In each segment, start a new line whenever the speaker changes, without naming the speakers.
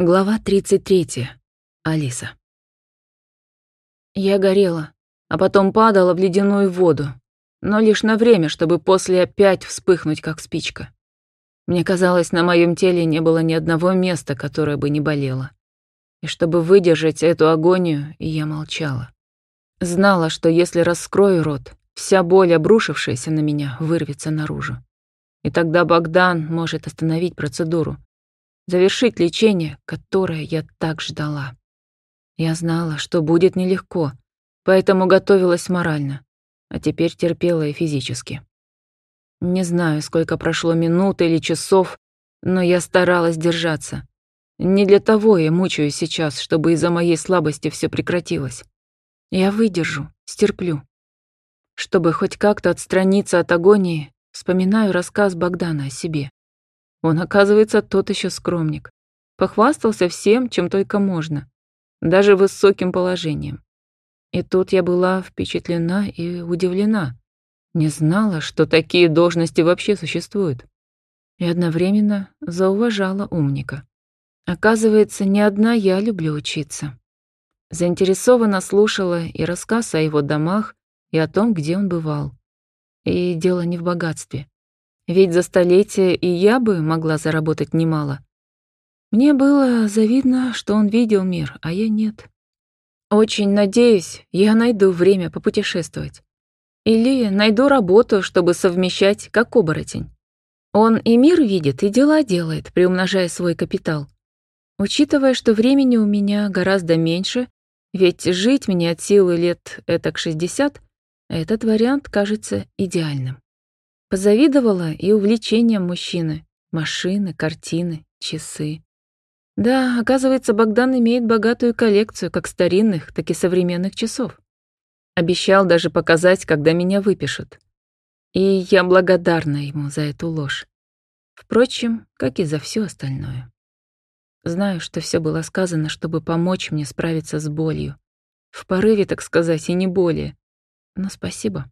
Глава 33. Алиса. Я горела, а потом падала в ледяную воду, но лишь на время, чтобы после опять вспыхнуть, как спичка. Мне казалось, на моем теле не было ни одного места, которое бы не болело. И чтобы выдержать эту агонию, я молчала. Знала, что если раскрою рот, вся боль, обрушившаяся на меня, вырвется наружу. И тогда Богдан может остановить процедуру, завершить лечение, которое я так ждала. Я знала, что будет нелегко, поэтому готовилась морально, а теперь терпела и физически. Не знаю, сколько прошло минут или часов, но я старалась держаться. Не для того я мучаюсь сейчас, чтобы из-за моей слабости все прекратилось. Я выдержу, стерплю. Чтобы хоть как-то отстраниться от агонии, вспоминаю рассказ Богдана о себе. Он, оказывается, тот еще скромник. Похвастался всем, чем только можно. Даже высоким положением. И тут я была впечатлена и удивлена. Не знала, что такие должности вообще существуют. И одновременно зауважала умника. Оказывается, не одна я люблю учиться. Заинтересованно слушала и рассказ о его домах, и о том, где он бывал. И дело не в богатстве. Ведь за столетие и я бы могла заработать немало. Мне было завидно, что он видел мир, а я нет. Очень надеюсь, я найду время попутешествовать. Или найду работу, чтобы совмещать, как оборотень. Он и мир видит, и дела делает, приумножая свой капитал. Учитывая, что времени у меня гораздо меньше, ведь жить мне от силы лет этак 60, этот вариант кажется идеальным. Позавидовала и увлечением мужчины. Машины, картины, часы. Да, оказывается, Богдан имеет богатую коллекцию как старинных, так и современных часов. Обещал даже показать, когда меня выпишут. И я благодарна ему за эту ложь. Впрочем, как и за все остальное. Знаю, что все было сказано, чтобы помочь мне справиться с болью. В порыве, так сказать, и не более. Но спасибо.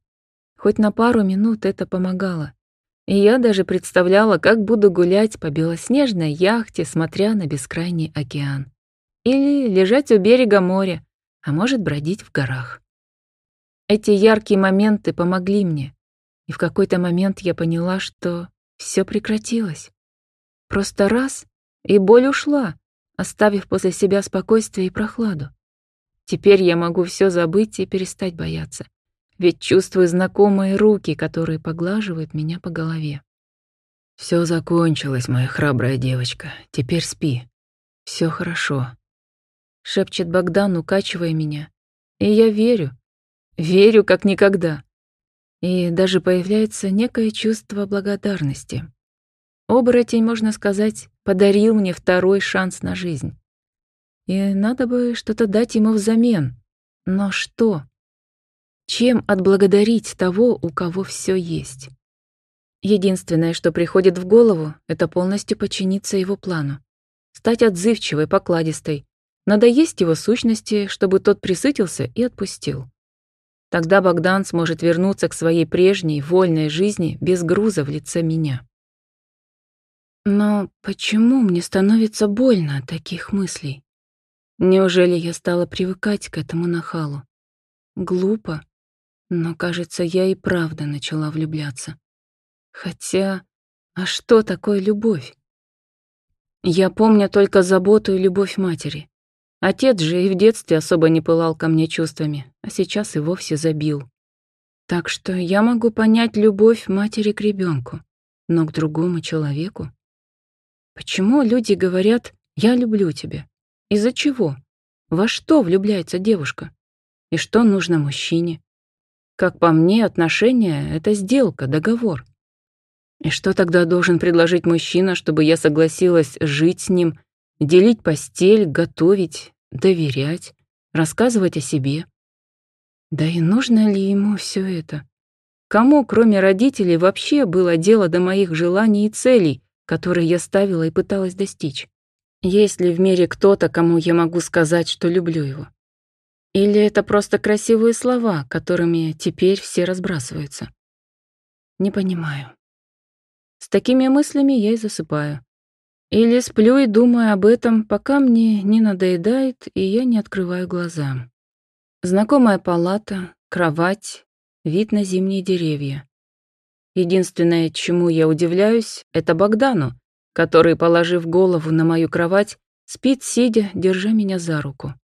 Хоть на пару минут это помогало. И я даже представляла, как буду гулять по белоснежной яхте, смотря на бескрайний океан. Или лежать у берега моря, а может бродить в горах. Эти яркие моменты помогли мне, и в какой-то момент я поняла, что все прекратилось. Просто раз, и боль ушла, оставив после себя спокойствие и прохладу. Теперь я могу все забыть и перестать бояться ведь чувствую знакомые руки, которые поглаживают меня по голове. Все закончилось, моя храбрая девочка. Теперь спи. Все хорошо. Шепчет Богдан, укачивая меня. И я верю. Верю как никогда. И даже появляется некое чувство благодарности. Оборотень, можно сказать, подарил мне второй шанс на жизнь. И надо бы что-то дать ему взамен. Но что? Чем отблагодарить того, у кого все есть? Единственное, что приходит в голову, это полностью подчиниться его плану. Стать отзывчивой, покладистой. Надо есть его сущности, чтобы тот присытился и отпустил. Тогда Богдан сможет вернуться к своей прежней, вольной жизни без груза в лице меня. Но почему мне становится больно от таких мыслей? Неужели я стала привыкать к этому нахалу? Глупо, но, кажется, я и правда начала влюбляться. Хотя, а что такое любовь? Я помню только заботу и любовь матери. Отец же и в детстве особо не пылал ко мне чувствами, а сейчас и вовсе забил. Так что я могу понять любовь матери к ребенку, но к другому человеку. Почему люди говорят «я люблю тебя»? Из-за чего? Во что влюбляется девушка? И что нужно мужчине? Как по мне, отношения — это сделка, договор. И что тогда должен предложить мужчина, чтобы я согласилась жить с ним, делить постель, готовить, доверять, рассказывать о себе? Да и нужно ли ему все это? Кому, кроме родителей, вообще было дело до моих желаний и целей, которые я ставила и пыталась достичь? Есть ли в мире кто-то, кому я могу сказать, что люблю его? Или это просто красивые слова, которыми теперь все разбрасываются? Не понимаю. С такими мыслями я и засыпаю. Или сплю и думаю об этом, пока мне не надоедает, и я не открываю глаза. Знакомая палата, кровать, вид на зимние деревья. Единственное, чему я удивляюсь, это Богдану, который, положив голову на мою кровать, спит, сидя, держа меня за руку.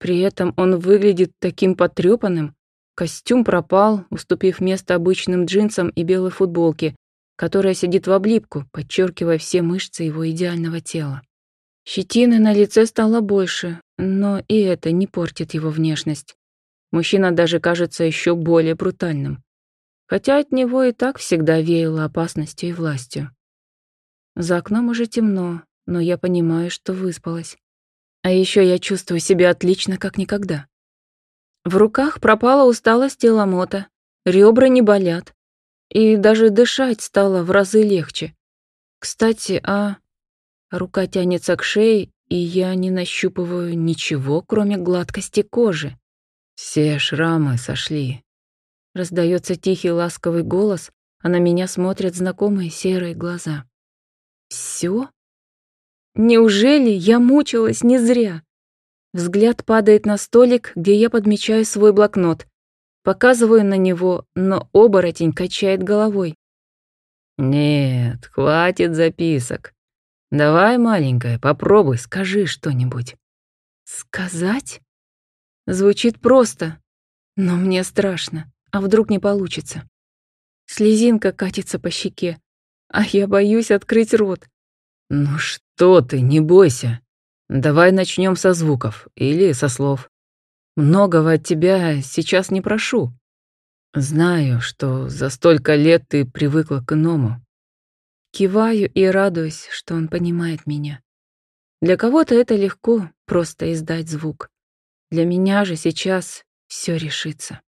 При этом он выглядит таким потрепанным. Костюм пропал, уступив место обычным джинсам и белой футболке, которая сидит в облипку, подчеркивая все мышцы его идеального тела. Щетины на лице стало больше, но и это не портит его внешность. Мужчина даже кажется еще более брутальным хотя от него и так всегда веяло опасностью и властью. За окном уже темно, но я понимаю, что выспалась. А еще я чувствую себя отлично, как никогда. В руках пропала усталость и ломота, ребра не болят, и даже дышать стало в разы легче. Кстати, а... Рука тянется к шее, и я не нащупываю ничего, кроме гладкости кожи. Все шрамы сошли, Раздается тихий ласковый голос, а на меня смотрят знакомые серые глаза. Все? Неужели я мучилась не зря? Взгляд падает на столик, где я подмечаю свой блокнот. Показываю на него, но оборотень качает головой. «Нет, хватит записок. Давай, маленькая, попробуй, скажи что-нибудь». «Сказать?» Звучит просто, но мне страшно. А вдруг не получится? Слезинка катится по щеке, а я боюсь открыть рот.
Ну что ты, не бойся. Давай начнем со звуков или со слов. Многого от тебя сейчас не прошу. Знаю, что за столько лет ты привыкла к иному.
Киваю и радуюсь, что он понимает меня. Для кого-то это легко, просто издать звук. Для меня же сейчас все решится.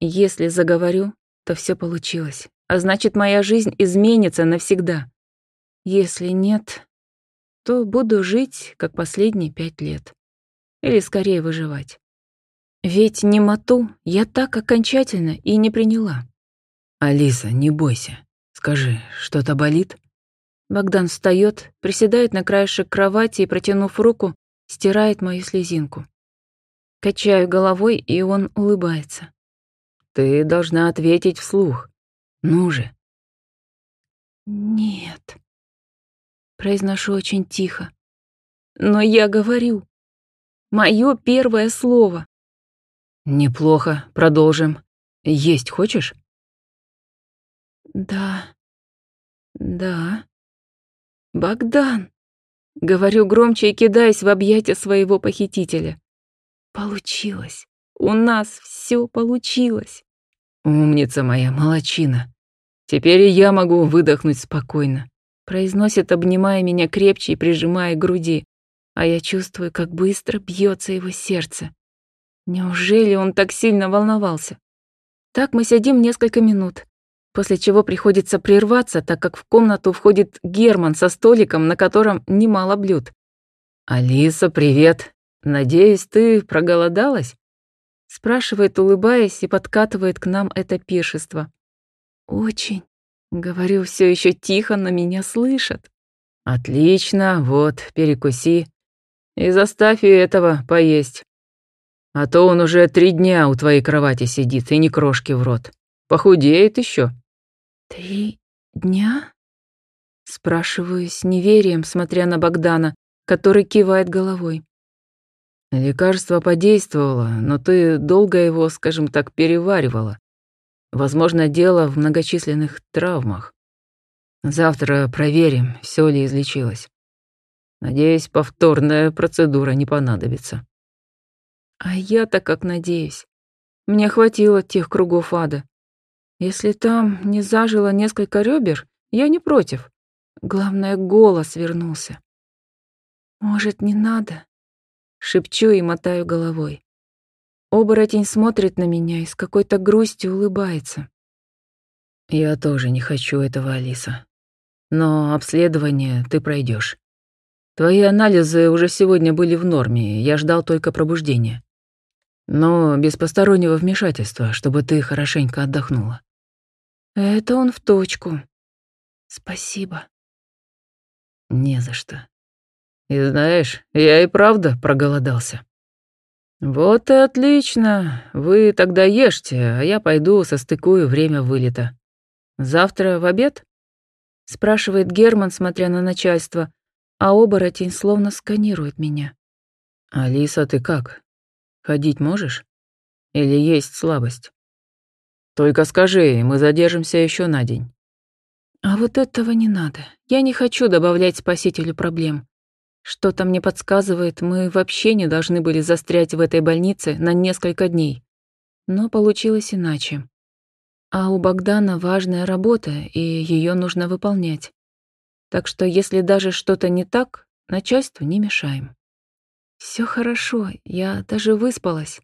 Если заговорю, то все получилось, а значит, моя жизнь изменится навсегда. Если нет, то буду жить, как последние пять лет. Или скорее выживать. Ведь немоту я так окончательно и не приняла.
«Алиса, не бойся. Скажи, что-то болит?»
Богдан встает, приседает на краешек кровати и, протянув руку, стирает мою слезинку. Качаю головой, и он улыбается.
Ты должна ответить вслух. Ну же.
Нет. Произношу очень тихо. Но я говорю. Мое первое слово.
Неплохо, продолжим. Есть хочешь?
Да. Да. Богдан. Говорю громче и кидаясь в объятия своего похитителя. Получилось. У нас все получилось.
«Умница моя, молочина. Теперь и я могу выдохнуть спокойно»,
произносит, обнимая меня крепче и прижимая к груди, а я чувствую, как быстро бьется его сердце. Неужели он так сильно волновался? Так мы сидим несколько минут, после чего приходится прерваться, так как в комнату входит Герман со столиком, на котором немало блюд.
«Алиса, привет. Надеюсь, ты проголодалась?»
Спрашивает, улыбаясь, и подкатывает к нам это пиршество. «Очень». Говорю все еще тихо, но меня слышат.
«Отлично, вот, перекуси. И заставь и этого поесть. А то он уже три дня у твоей кровати сидит и ни крошки в рот. Похудеет еще.
«Три дня?» Спрашиваю с неверием, смотря на Богдана, который кивает головой.
Лекарство подействовало, но ты долго его, скажем так, переваривала. Возможно, дело в многочисленных травмах. Завтра проверим, все ли излечилось. Надеюсь, повторная процедура не понадобится.
А я-то как надеюсь. Мне хватило тех кругов ада. Если там не зажило несколько ребер, я не против. Главное, голос вернулся. Может, не надо? Шепчу и мотаю головой. Оборотень смотрит на меня и с какой-то грустью улыбается.
«Я тоже не хочу этого, Алиса. Но обследование ты пройдешь. Твои анализы уже сегодня были в норме, я ждал только пробуждения. Но без постороннего вмешательства, чтобы ты хорошенько отдохнула».
«Это он в точку. Спасибо».
Не за что. И знаешь, я и правда проголодался. Вот и отлично. Вы тогда ешьте, а я пойду состыкую время вылета. Завтра в обед?
Спрашивает Герман, смотря на начальство, а оборотень словно сканирует меня.
Алиса, ты как? Ходить можешь? Или есть слабость? Только скажи, мы задержимся еще на день.
А вот этого не надо. Я не хочу добавлять спасителю проблем. Что-то мне подсказывает, мы вообще не должны были застрять в этой больнице на несколько дней. Но получилось иначе. А у Богдана важная работа, и ее нужно выполнять. Так что если даже что-то не так, начальству не мешаем. Все хорошо, я даже выспалась.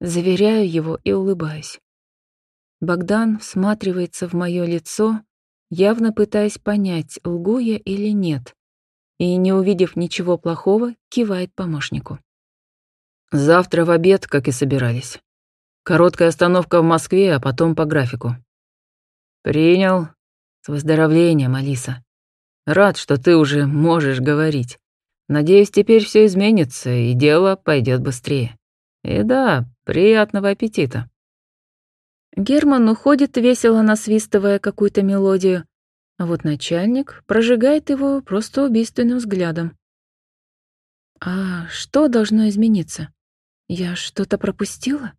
Заверяю его и улыбаюсь. Богдан всматривается в мое лицо, явно пытаясь понять, лгу я или нет и, не увидев ничего плохого, кивает помощнику.
«Завтра в обед, как и собирались. Короткая остановка в Москве, а потом по графику». «Принял. С выздоровлением, Алиса. Рад, что ты уже можешь говорить. Надеюсь, теперь все изменится, и дело пойдет быстрее. И да, приятного аппетита».
Герман уходит, весело насвистывая какую-то мелодию, а вот начальник прожигает его просто убийственным взглядом. А что должно измениться? Я что-то пропустила?